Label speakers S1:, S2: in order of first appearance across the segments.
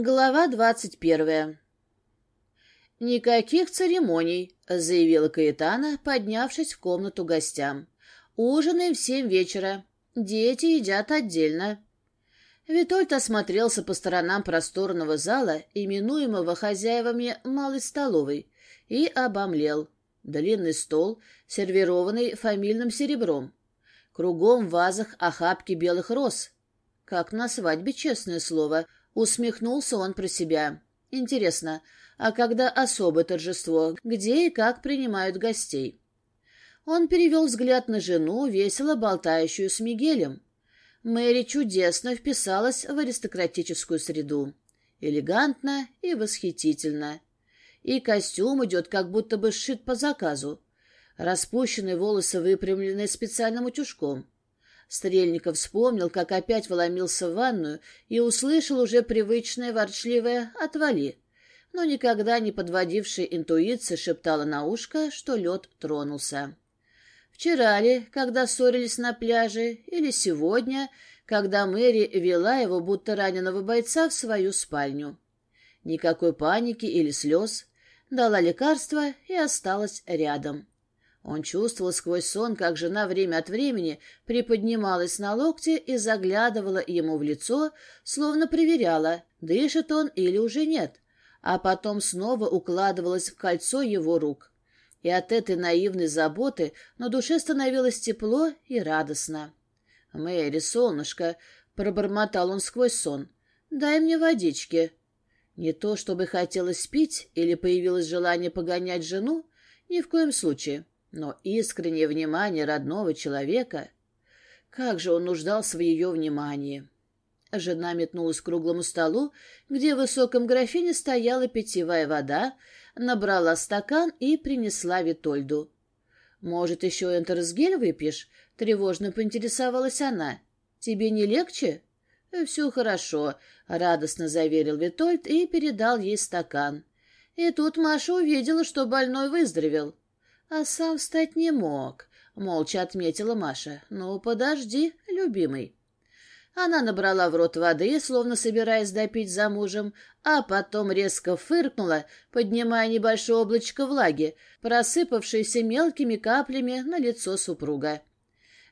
S1: Глава двадцать первая. «Никаких церемоний», — заявила Каэтана, поднявшись в комнату гостям. «Ужинаем в семь вечера. Дети едят отдельно». Витольд осмотрелся по сторонам просторного зала, именуемого хозяевами малой столовой, и обомлел. Длинный стол, сервированный фамильным серебром. Кругом в вазах охапки белых роз. Как на свадьбе, честное слово — Усмехнулся он про себя. Интересно, а когда особое торжество, где и как принимают гостей? Он перевел взгляд на жену, весело болтающую с Мигелем. Мэри чудесно вписалась в аристократическую среду. Элегантно и восхитительно. И костюм идет, как будто бы сшит по заказу. Распущенные волосы выпрямлены специальным утюжком. Стрельников вспомнил, как опять вломился в ванную и услышал уже привычное ворчливое «отвали», но никогда не подводившая интуиция шептала на ушко, что лед тронулся. Вчера ли, когда ссорились на пляже, или сегодня, когда Мэри вела его, будто раненого бойца, в свою спальню. Никакой паники или слез, дала лекарство и осталась рядом. Он чувствовал сквозь сон, как жена время от времени приподнималась на локте и заглядывала ему в лицо, словно проверяла, дышит он или уже нет, а потом снова укладывалась в кольцо его рук. И от этой наивной заботы на душе становилось тепло и радостно. «Мэри, солнышко!» — пробормотал он сквозь сон. «Дай мне водички». Не то, чтобы хотелось пить или появилось желание погонять жену, ни в коем случае но искреннее внимание родного человека... Как же он нуждался в ее внимании! Жена метнулась к круглому столу, где в высоком графине стояла питьевая вода, набрала стакан и принесла Витольду. «Может, еще энтерсгель выпьешь?» — тревожно поинтересовалась она. «Тебе не легче?» «Все хорошо», — радостно заверил Витольд и передал ей стакан. И тут Маша увидела, что больной выздоровел. А сам встать не мог, молча отметила Маша. Ну, подожди, любимый. Она набрала в рот воды, словно собираясь допить за мужем, а потом резко фыркнула, поднимая небольшое облачко влаги, просыпавшееся мелкими каплями на лицо супруга.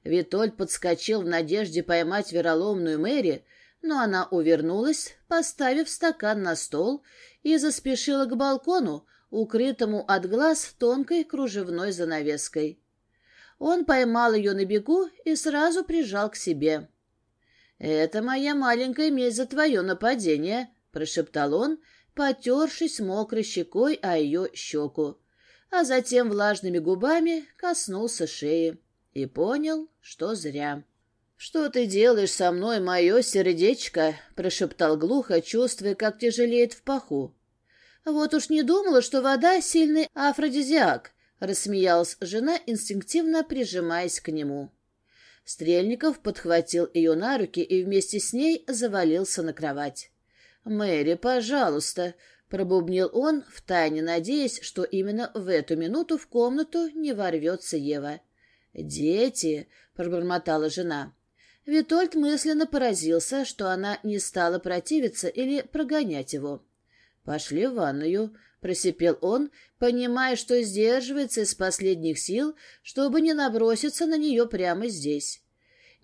S1: Витольд подскочил в надежде поймать вероломную Мэри, но она увернулась, поставив стакан на стол, и заспешила к балкону, укрытому от глаз тонкой кружевной занавеской. Он поймал ее на бегу и сразу прижал к себе. «Это моя маленькая месть за твое нападение», — прошептал он, потершись мокрой щекой о ее щеку, а затем влажными губами коснулся шеи и понял, что зря. «Что ты делаешь со мной, мое сердечко?» — прошептал глухо, чувствуя, как тяжелеет в паху. Вот уж не думала, что вода — сильный афродизиак, — рассмеялась жена, инстинктивно прижимаясь к нему. Стрельников подхватил ее на руки и вместе с ней завалился на кровать. «Мэри, пожалуйста», — пробубнил он, втайне надеясь, что именно в эту минуту в комнату не ворвется Ева. «Дети», — пробормотала жена. Витольд мысленно поразился, что она не стала противиться или прогонять его. Пошли в ванную, просипел он, понимая, что сдерживается из последних сил, чтобы не наброситься на нее прямо здесь.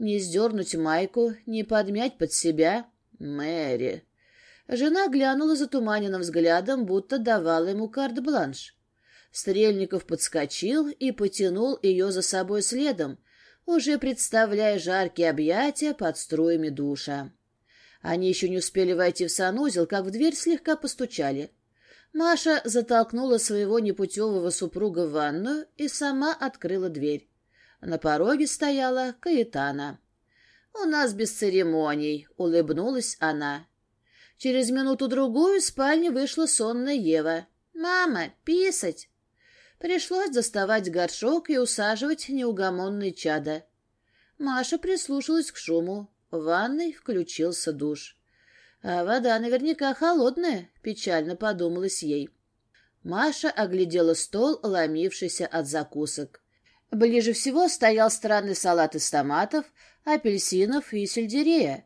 S1: Не сдернуть майку, не подмять под себя. Мэри. Жена глянула затуманенным взглядом, будто давала ему карт-бланш. Стрельников подскочил и потянул ее за собой следом, уже представляя жаркие объятия под струями душа. Они еще не успели войти в санузел, как в дверь слегка постучали. Маша затолкнула своего непутевого супруга в ванную и сама открыла дверь. На пороге стояла Каэтана. «У нас без церемоний», — улыбнулась она. Через минуту-другую из спальни вышла сонная Ева. «Мама, писать!» Пришлось доставать горшок и усаживать неугомонные чада. Маша прислушалась к шуму. В ванной включился душ. А вода наверняка холодная, печально подумалась ей. Маша оглядела стол, ломившийся от закусок. Ближе всего стоял странный салат из томатов, апельсинов и сельдерея.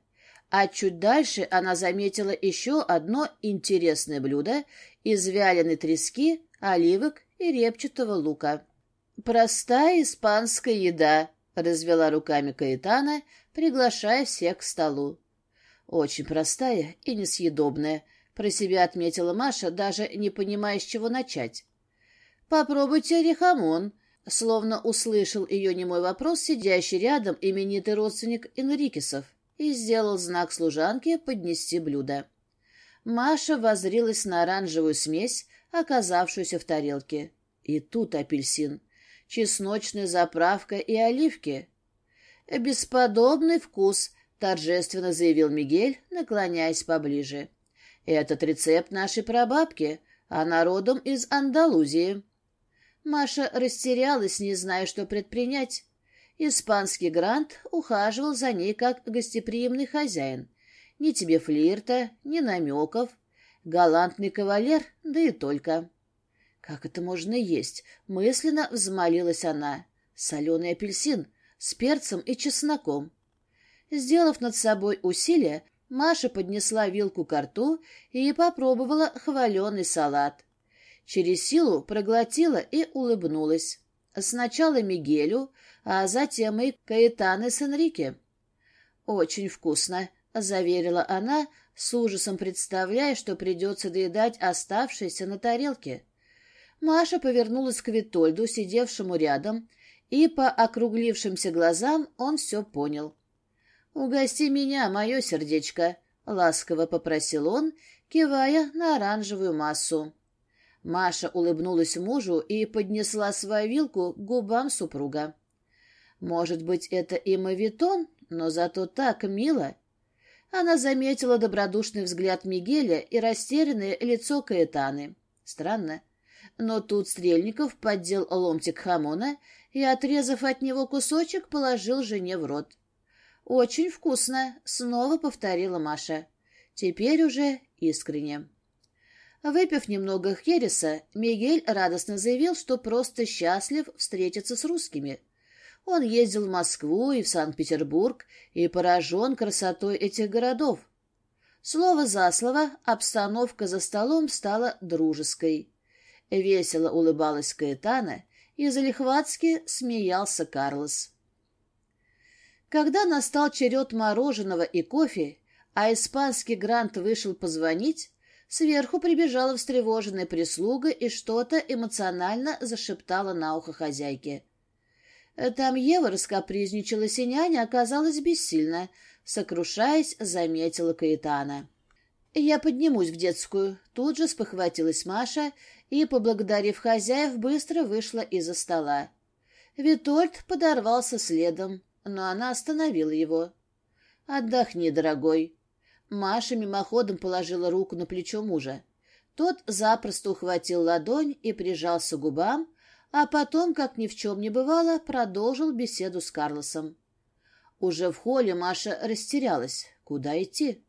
S1: А чуть дальше она заметила еще одно интересное блюдо из вяленой трески, оливок и репчатого лука. «Простая испанская еда», Развела руками Каэтана, приглашая всех к столу. «Очень простая и несъедобная», — про себя отметила Маша, даже не понимая, с чего начать. «Попробуйте рехамон», — словно услышал ее немой вопрос сидящий рядом именитый родственник Энрикесов и сделал знак служанке поднести блюдо. Маша возрилась на оранжевую смесь, оказавшуюся в тарелке. И тут апельсин. Чесночная заправка и оливки. «Бесподобный вкус», — торжественно заявил Мигель, наклоняясь поближе. «Этот рецепт нашей прабабки, она а родом из Андалузии». Маша растерялась, не зная, что предпринять. Испанский грант ухаживал за ней как гостеприимный хозяин. Ни тебе флирта, ни намеков. Галантный кавалер, да и только. Как это можно есть? Мысленно взмолилась она. Соленый апельсин с перцем и чесноком. Сделав над собой усилие, Маша поднесла вилку к рту и попробовала хваленый салат. Через силу проглотила и улыбнулась. Сначала Мигелю, а затем и Каэтане с Энрике. «Очень вкусно», — заверила она, с ужасом представляя, что придется доедать оставшееся на тарелке. Маша повернулась к Витольду, сидевшему рядом, и по округлившимся глазам он все понял. «Угости меня, мое сердечко», — ласково попросил он, кивая на оранжевую массу. Маша улыбнулась мужу и поднесла свою вилку к губам супруга. Может быть, это и мавитон, но зато так мило. Она заметила добродушный взгляд Мигеля и растерянное лицо Каэтаны. Странно. Но тут Стрельников поддел ломтик хамона и, отрезав от него кусочек, положил жене в рот. «Очень вкусно!» — снова повторила Маша. Теперь уже искренне. Выпив немного хереса, Мигель радостно заявил, что просто счастлив встретиться с русскими. Он ездил в Москву и в Санкт-Петербург и поражен красотой этих городов. Слово за слово обстановка за столом стала дружеской. Весело улыбалась Каэтана, и залихватски смеялся Карлос. Когда настал черед мороженого и кофе, а испанский грант вышел позвонить, сверху прибежала встревоженная прислуга и что-то эмоционально зашептала на ухо хозяйке. Там Ева раскапризничалась, и няня оказалась бессильна, сокрушаясь, заметила Каэтана. «Я поднимусь в детскую», — тут же спохватилась Маша и, поблагодарив хозяев, быстро вышла из-за стола. Витольд подорвался следом, но она остановила его. «Отдохни, дорогой». Маша мимоходом положила руку на плечо мужа. Тот запросто ухватил ладонь и прижался губам, а потом, как ни в чем не бывало, продолжил беседу с Карлосом. Уже в холле Маша растерялась. Куда идти?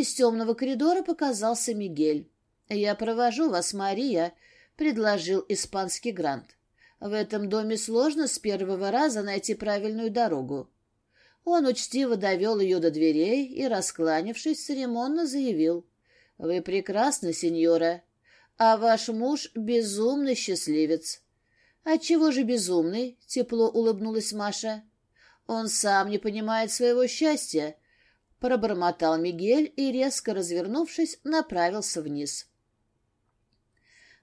S1: Из темного коридора показался Мигель. «Я провожу вас, Мария», — предложил испанский грант. «В этом доме сложно с первого раза найти правильную дорогу». Он учтиво довел ее до дверей и, раскланившись, церемонно заявил. «Вы прекрасны, сеньора, а ваш муж — безумный счастливец». «Отчего же безумный?» — тепло улыбнулась Маша. «Он сам не понимает своего счастья пробормотал Мигель и, резко развернувшись, направился вниз.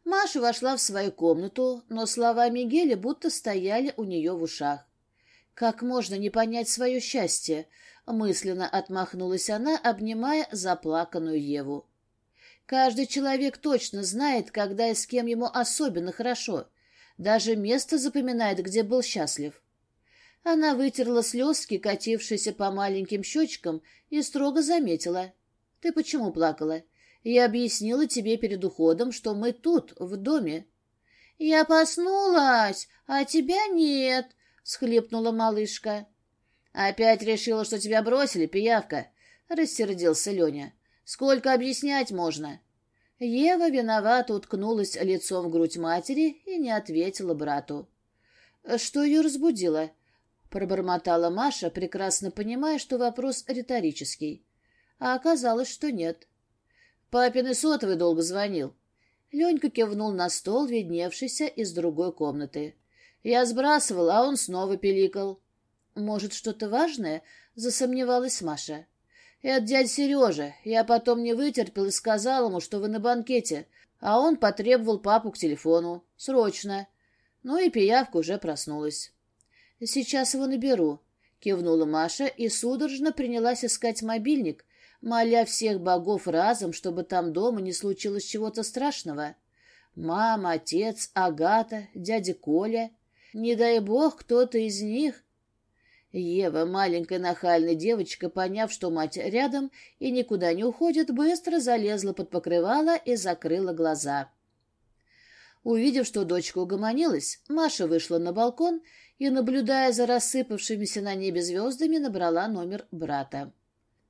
S1: Маша вошла в свою комнату, но слова Мигеля будто стояли у нее в ушах. «Как можно не понять свое счастье?» — мысленно отмахнулась она, обнимая заплаканную Еву. «Каждый человек точно знает, когда и с кем ему особенно хорошо. Даже место запоминает, где был счастлив. Она вытерла слезки, катившиеся по маленьким щечкам, и строго заметила. «Ты почему плакала? Я объяснила тебе перед уходом, что мы тут, в доме». «Я проснулась, а тебя нет», — схлепнула малышка. «Опять решила, что тебя бросили, пиявка», — рассердился Леня. «Сколько объяснять можно?» Ева виновато уткнулась лицом в грудь матери и не ответила брату. «Что ее разбудило?» Пробормотала Маша, прекрасно понимая, что вопрос риторический. А оказалось, что нет. Папин и сотовый долго звонил. Ленька кивнул на стол, видневшийся из другой комнаты. Я сбрасывал, а он снова пиликал. «Может, что-то важное?» — засомневалась Маша. «Это дядя Сережа. Я потом не вытерпел и сказал ему, что вы на банкете. А он потребовал папу к телефону. Срочно». Ну и пиявка уже проснулась. «Сейчас его наберу», — кивнула Маша и судорожно принялась искать мобильник, моля всех богов разом, чтобы там дома не случилось чего-то страшного. Мама, отец, Агата, дядя Коля. Не дай бог, кто-то из них. Ева, маленькая нахальная девочка, поняв, что мать рядом и никуда не уходит, быстро залезла под покрывало и закрыла глаза. Увидев, что дочка угомонилась, Маша вышла на балкон и, наблюдая за рассыпавшимися на небе звездами, набрала номер брата.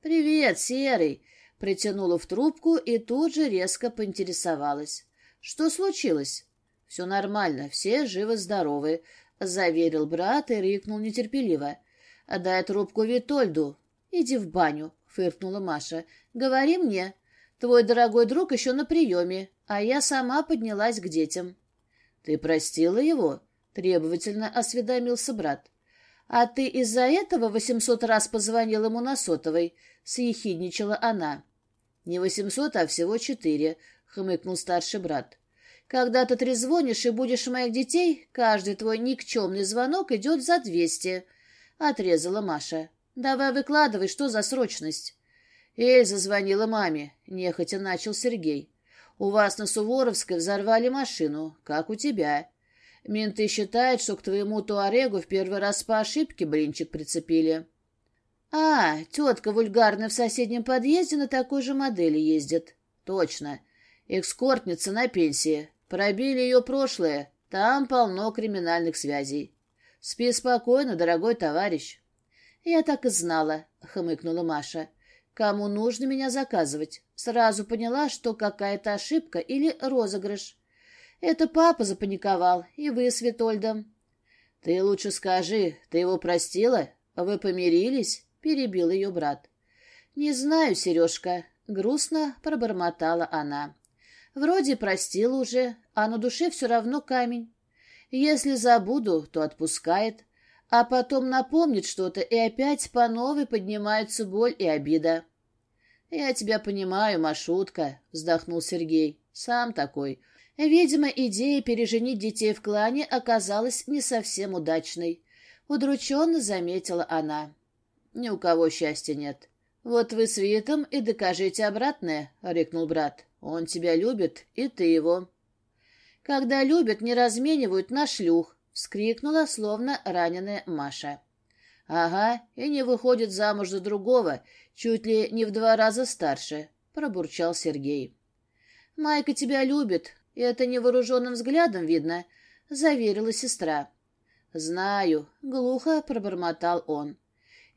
S1: «Привет, Серый!» — притянула в трубку и тут же резко поинтересовалась. «Что случилось?» «Все нормально, все живы-здоровы», — заверил брат и рикнул нетерпеливо. «Дай трубку Витольду». «Иди в баню», — фыркнула Маша. «Говори мне. Твой дорогой друг еще на приеме, а я сама поднялась к детям». «Ты простила его?» Требовательно осведомился брат. «А ты из-за этого восемьсот раз позвонил ему на сотовой?» — съехидничала она. «Не восемьсот, а всего четыре», — хмыкнул старший брат. «Когда ты трезвонишь и будешь моих детей, каждый твой никчемный звонок идет за двести», — отрезала Маша. «Давай выкладывай, что за срочность?» Эльза звонила маме, нехотя начал Сергей. «У вас на Суворовской взорвали машину, как у тебя. Мент и считает, что к твоему туарегу в первый раз по ошибке блинчик прицепили. А, тетка вульгарная в соседнем подъезде на такой же модели ездит. Точно. Экскортница на пенсии. Пробили ее прошлое. Там полно криминальных связей. Спи спокойно, дорогой товарищ. Я так и знала, хмыкнула Маша. Кому нужно меня заказывать? Сразу поняла, что какая-то ошибка или розыгрыш. Это папа запаниковал, и вы с Витольдом. — Ты лучше скажи, ты его простила? Вы помирились? — перебил ее брат. — Не знаю, Сережка, — грустно пробормотала она. — Вроде простила уже, а на душе все равно камень. Если забуду, то отпускает, а потом напомнит что-то, и опять по новой поднимаются боль и обида. — Я тебя понимаю, Машутка, — вздохнул Сергей. — Сам такой. — Видимо, идея переженить детей в клане оказалась не совсем удачной. Удрученно заметила она. «Ни у кого счастья нет». «Вот вы с Витом и докажите обратное», — рыкнул брат. «Он тебя любит, и ты его». «Когда любят, не разменивают на шлюх», — вскрикнула, словно раненая Маша. «Ага, и не выходит замуж за другого, чуть ли не в два раза старше», — пробурчал Сергей. «Майка тебя любит, это невооруженным взглядом видно, — заверила сестра. «Знаю», — глухо пробормотал он.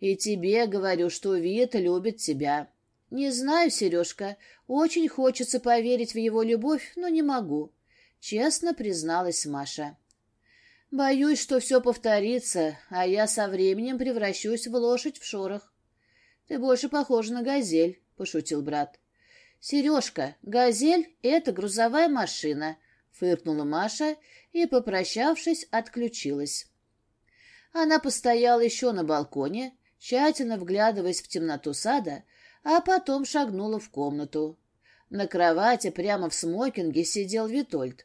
S1: «И тебе говорю, что Вит любит тебя». «Не знаю, Сережка. Очень хочется поверить в его любовь, но не могу», — честно призналась Маша. «Боюсь, что все повторится, а я со временем превращусь в лошадь в шорох». «Ты больше похожа на газель», — пошутил брат. «Сережка, «Газель» — это грузовая машина», — фыркнула Маша и, попрощавшись, отключилась. Она постояла еще на балконе, тщательно вглядываясь в темноту сада, а потом шагнула в комнату. На кровати прямо в смокинге сидел Витольд.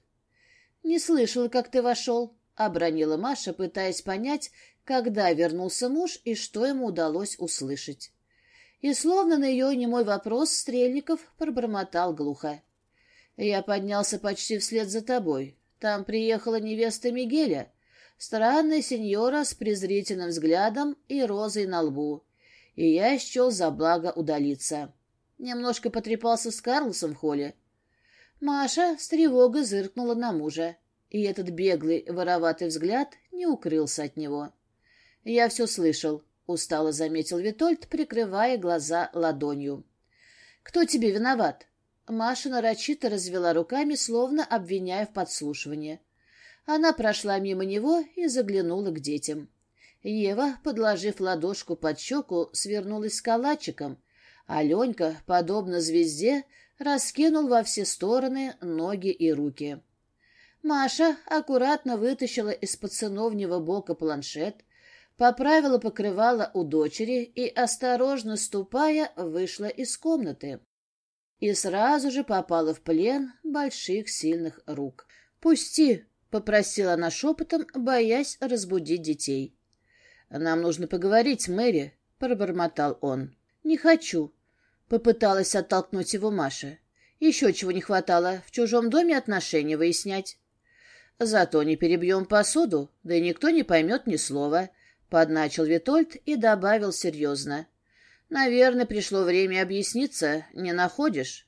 S1: «Не слышала, как ты вошел», — обронила Маша, пытаясь понять, когда вернулся муж и что ему удалось услышать и словно на ее немой вопрос Стрельников пробормотал глухо. «Я поднялся почти вслед за тобой. Там приехала невеста Мигеля, странная сеньора с презрительным взглядом и розой на лбу, и я счел за благо удалиться». Немножко потрепался с Карлосом в холле. Маша с тревогой зыркнула на мужа, и этот беглый, вороватый взгляд не укрылся от него. «Я все слышал», устало заметил Витольд, прикрывая глаза ладонью. «Кто тебе виноват?» Маша нарочито развела руками, словно обвиняя в подслушивании. Она прошла мимо него и заглянула к детям. Ева, подложив ладошку под щеку, свернулась с калачиком, а Ленька, подобно звезде, раскинул во все стороны ноги и руки. Маша аккуратно вытащила из-под сыновнего бока планшет, Поправила правилу покрывала у дочери и, осторожно ступая, вышла из комнаты. И сразу же попала в плен больших сильных рук. «Пусти!» — попросила она шепотом, боясь разбудить детей. «Нам нужно поговорить, Мэри», — пробормотал он. «Не хочу», — попыталась оттолкнуть его Маша. «Еще чего не хватало, в чужом доме отношения выяснять». «Зато не перебьем посуду, да и никто не поймет ни слова», Подначил Витольд и добавил серьезно. «Наверное, пришло время объясниться. Не находишь?»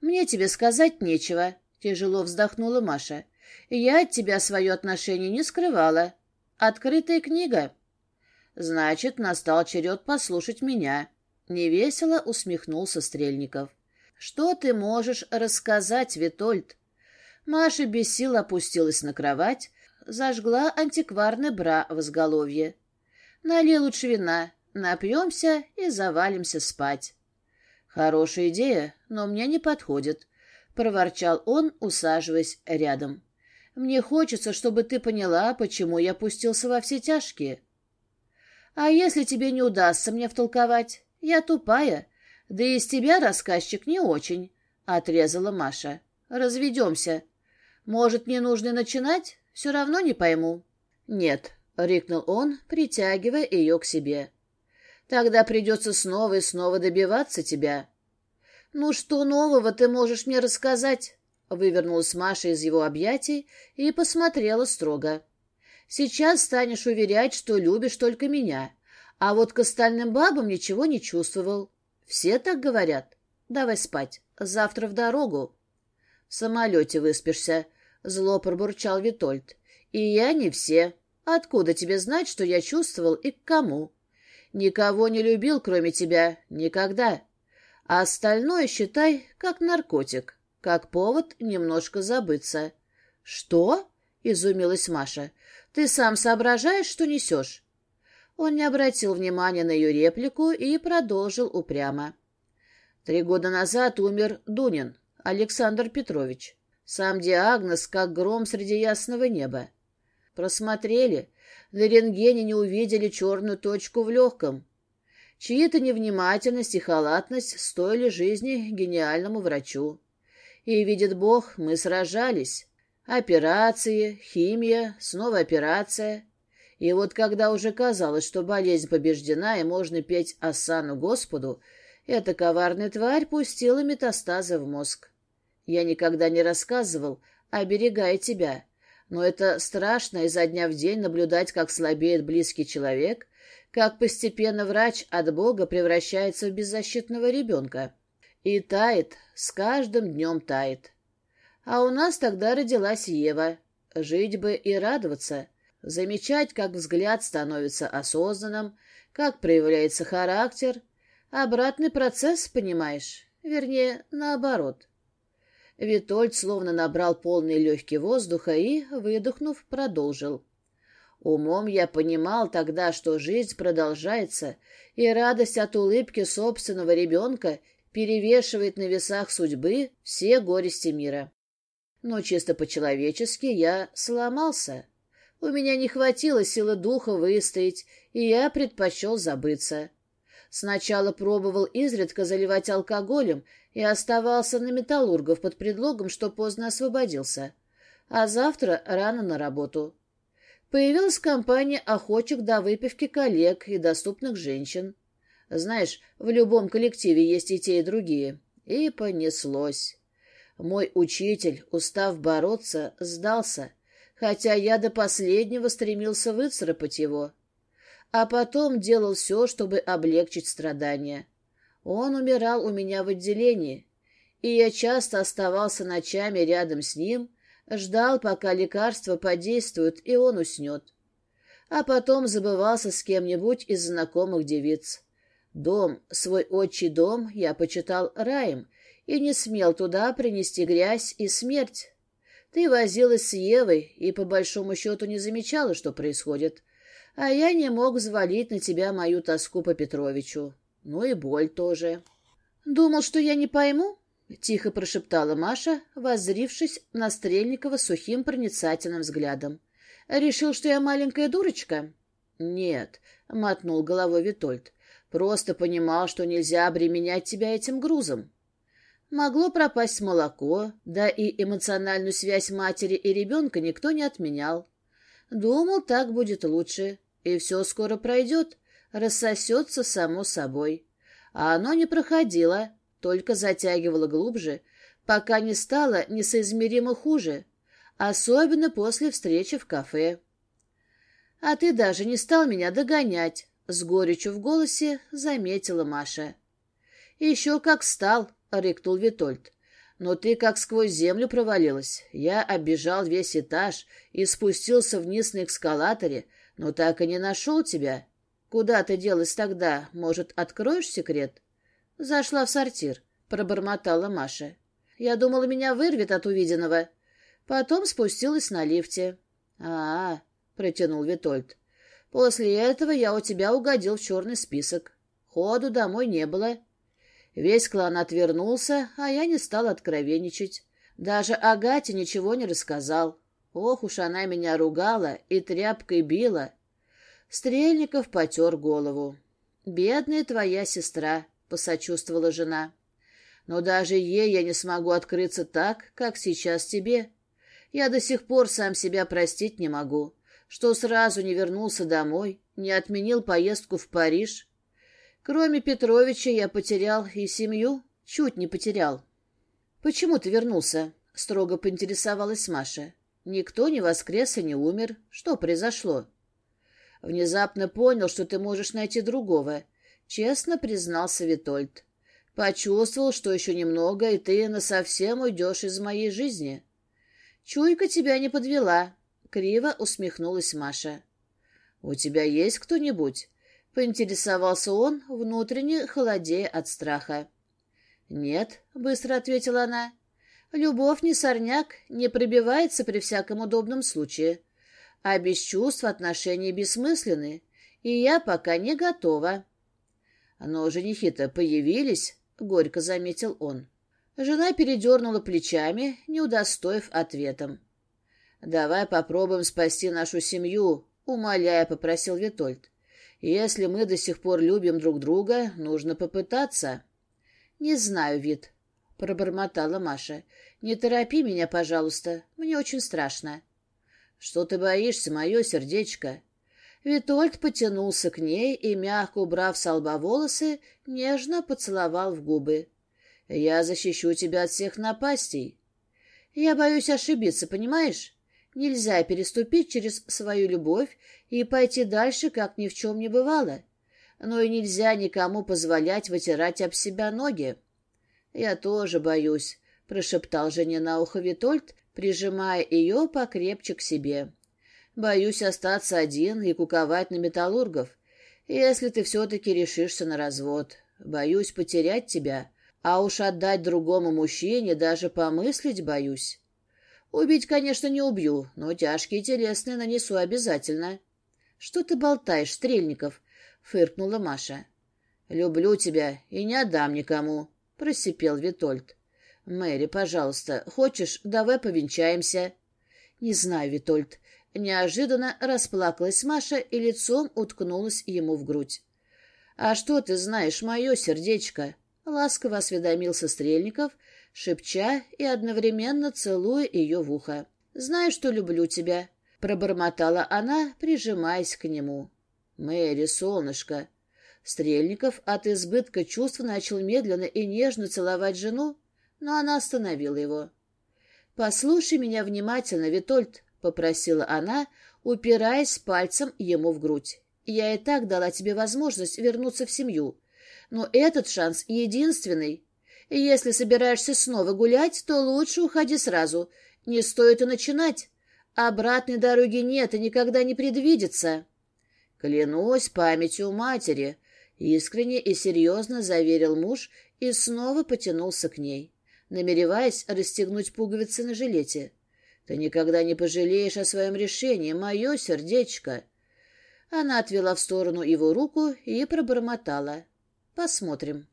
S1: «Мне тебе сказать нечего», — тяжело вздохнула Маша. «Я от тебя свое отношение не скрывала. Открытая книга». «Значит, настал черед послушать меня», — невесело усмехнулся Стрельников. «Что ты можешь рассказать, Витольд?» Маша без сил опустилась на кровать, зажгла антикварный бра в изголовье. Налей лучше вина, напьемся и завалимся спать. Хорошая идея, но мне не подходит, проворчал он, усаживаясь рядом. Мне хочется, чтобы ты поняла, почему я пустился во все тяжкие. А если тебе не удастся мне втолковать? Я тупая, да и из тебя рассказчик не очень, отрезала Маша. Разведемся. Может, не нужно начинать? Все равно не пойму. Нет, Рикнул он, притягивая ее к себе. «Тогда придется снова и снова добиваться тебя». «Ну что нового ты можешь мне рассказать?» Вывернулась Маша из его объятий и посмотрела строго. «Сейчас станешь уверять, что любишь только меня, а вот к остальным бабам ничего не чувствовал. Все так говорят. Давай спать, завтра в дорогу». «В самолете выспишься», — зло пробурчал Витольд. «И я не все». Откуда тебе знать, что я чувствовал и к кому? Никого не любил, кроме тебя, никогда. А остальное считай как наркотик, как повод немножко забыться. — Что? — изумилась Маша. — Ты сам соображаешь, что несешь? Он не обратил внимания на ее реплику и продолжил упрямо. Три года назад умер Дунин Александр Петрович. Сам диагноз, как гром среди ясного неба просмотрели. На рентгене не увидели черную точку в легком. Чьи-то невнимательность и халатность стоили жизни гениальному врачу. И, видит Бог, мы сражались. Операции, химия, снова операция. И вот когда уже казалось, что болезнь побеждена и можно петь осану Господу, эта коварная тварь пустила метастазы в мозг. Я никогда не рассказывал, оберегая тебя — но это страшно, изо дня в день наблюдать, как слабеет близкий человек, как постепенно врач от Бога превращается в беззащитного ребенка. И тает, с каждым днем тает. А у нас тогда родилась Ева. Жить бы и радоваться. Замечать, как взгляд становится осознанным, как проявляется характер. Обратный процесс, понимаешь? Вернее, наоборот. Витольд словно набрал полный легкий воздуха и, выдохнув, продолжил. Умом я понимал тогда, что жизнь продолжается, и радость от улыбки собственного ребенка перевешивает на весах судьбы все горести мира. Но чисто по-человечески я сломался. У меня не хватило силы духа выстоять, и я предпочел забыться. Сначала пробовал изредка заливать алкоголем и оставался на металлургов под предлогом, что поздно освободился. А завтра рано на работу. Появилась компания охочек до выпивки коллег и доступных женщин. Знаешь, в любом коллективе есть и те, и другие. И понеслось. Мой учитель, устав бороться, сдался, хотя я до последнего стремился выцарапать его. А потом делал все, чтобы облегчить страдания. Он умирал у меня в отделении, и я часто оставался ночами рядом с ним, ждал, пока лекарство подействует, и он уснет. А потом забывался с кем-нибудь из знакомых девиц. Дом, свой отчий дом, я почитал раем — и не смел туда принести грязь и смерть. Ты возилась с Евой и по большому счету не замечала, что происходит, а я не мог взвалить на тебя мою тоску по Петровичу. Ну и боль тоже. «Думал, что я не пойму?» — тихо прошептала Маша, воззрившись на Стрельникова сухим проницательным взглядом. «Решил, что я маленькая дурочка?» «Нет», — мотнул головой Витольд. «Просто понимал, что нельзя обременять тебя этим грузом». Могло пропасть молоко, да и эмоциональную связь матери и ребенка никто не отменял. Думал, так будет лучше, и все скоро пройдет, рассосется само собой. А оно не проходило, только затягивало глубже, пока не стало несоизмеримо хуже, особенно после встречи в кафе. «А ты даже не стал меня догонять», — с горечью в голосе заметила Маша. «Еще как стал», — рыкнул Витольд. «Но ты как сквозь землю провалилась. Я оббежал весь этаж и спустился вниз на эскалаторе, но так и не нашел тебя. Куда ты делась тогда? Может, откроешь секрет? Зашла в сортир, пробормотала Маша. Я думала, меня вырвет от увиденного. Потом спустилась на лифте. А, -а, -а протянул Витольд. После этого я у тебя угодил в черный список. Ходу домой не было. Весь клан отвернулся, а я не стал откровенничать. Даже Агате ничего не рассказал. Ох уж она меня ругала и тряпкой била. Стрельников потер голову. «Бедная твоя сестра», — посочувствовала жена. «Но даже ей я не смогу открыться так, как сейчас тебе. Я до сих пор сам себя простить не могу, что сразу не вернулся домой, не отменил поездку в Париж. Кроме Петровича я потерял и семью, чуть не потерял». «Почему ты вернулся?» — строго поинтересовалась Маша. Никто не воскрес и не умер. Что произошло? Внезапно понял, что ты можешь найти другого. Честно признался Витольд. Почувствовал, что еще немного, и ты насовсем уйдешь из моей жизни. Чуйка тебя не подвела. Криво усмехнулась Маша. У тебя есть кто-нибудь? Поинтересовался он, внутренне холодея от страха. «Нет», — быстро ответила она, — Любовь не сорняк, не пробивается при всяком удобном случае. А без чувств отношения бессмысленны, и я пока не готова. Но женихи-то появились, — горько заметил он. Жена передернула плечами, не удостоив ответом. «Давай попробуем спасти нашу семью», — умоляя попросил Витольд. «Если мы до сих пор любим друг друга, нужно попытаться». «Не знаю, Вит», пробормотала Маша. «Не торопи меня, пожалуйста, мне очень страшно». «Что ты боишься, мое сердечко?» Витольд потянулся к ней и, мягко убрав с лба волосы, нежно поцеловал в губы. «Я защищу тебя от всех напастей». «Я боюсь ошибиться, понимаешь? Нельзя переступить через свою любовь и пойти дальше, как ни в чем не бывало. Но и нельзя никому позволять вытирать об себя ноги». «Я тоже боюсь», — прошептал жене на ухо Витольд, прижимая ее покрепче к себе. «Боюсь остаться один и куковать на металлургов, если ты все-таки решишься на развод. Боюсь потерять тебя, а уж отдать другому мужчине даже помыслить боюсь. Убить, конечно, не убью, но тяжкие телесные нанесу обязательно». «Что ты болтаешь, Стрельников?» — фыркнула Маша. «Люблю тебя и не отдам никому», просипел Витольд. «Мэри, пожалуйста, хочешь, давай повенчаемся?» «Не знаю, Витольд». Неожиданно расплакалась Маша и лицом уткнулась ему в грудь. «А что ты знаешь, мое сердечко?» — ласково осведомился Стрельников, шепча и одновременно целуя ее в ухо. «Знаю, что люблю тебя», — пробормотала она, прижимаясь к нему. «Мэри, солнышко!» Стрельников, от избытка чувств начал медленно и нежно целовать жену, но она остановила его. «Послушай меня внимательно, Витольд», — попросила она, упираясь пальцем ему в грудь. «Я и так дала тебе возможность вернуться в семью, но этот шанс единственный. Если собираешься снова гулять, то лучше уходи сразу. Не стоит и начинать. Обратной дороги нет и никогда не предвидится». «Клянусь памятью матери», Искренне и серьезно заверил муж и снова потянулся к ней, намереваясь расстегнуть пуговицы на жилете. «Ты никогда не пожалеешь о своем решении, мое сердечко!» Она отвела в сторону его руку и пробормотала. «Посмотрим».